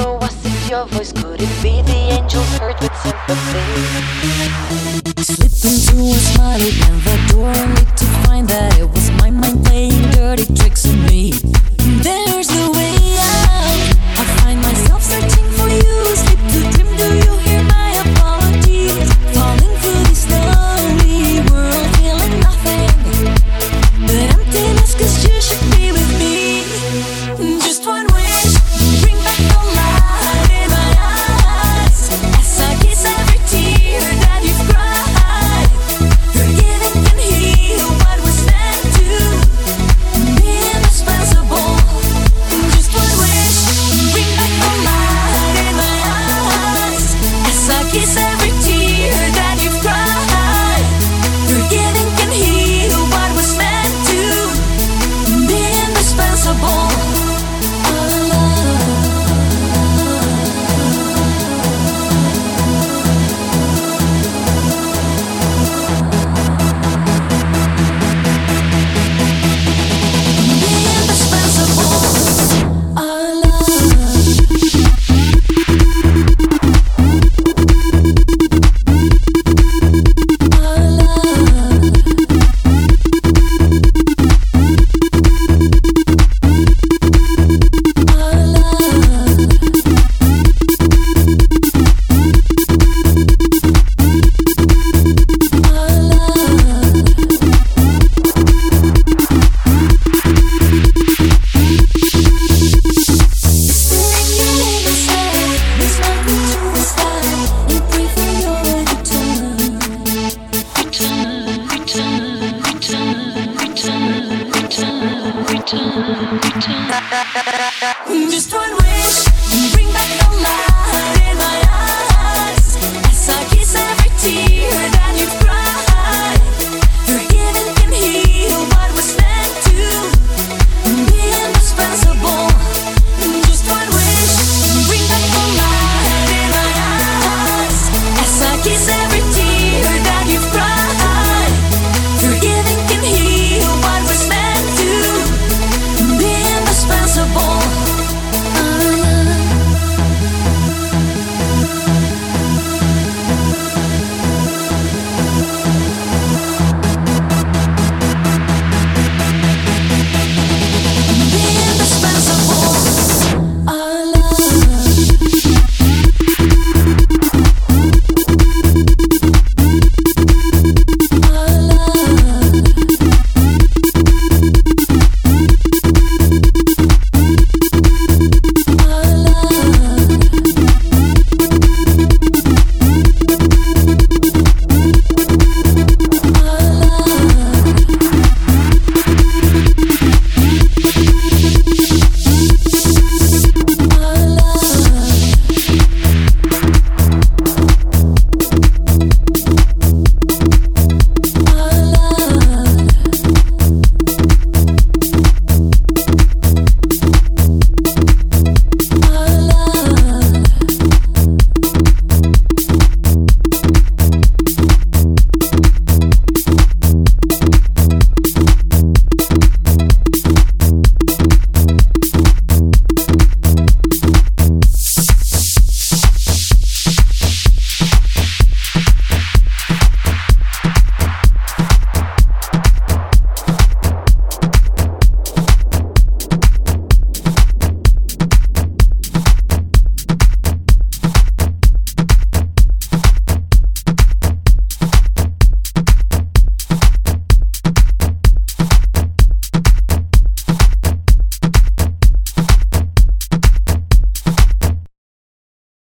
know I said your voice. Could it be the angels heard with sympathy? Slip into a smile at the door, only to find that it was my mind playing dirty tricks on me. Eyes.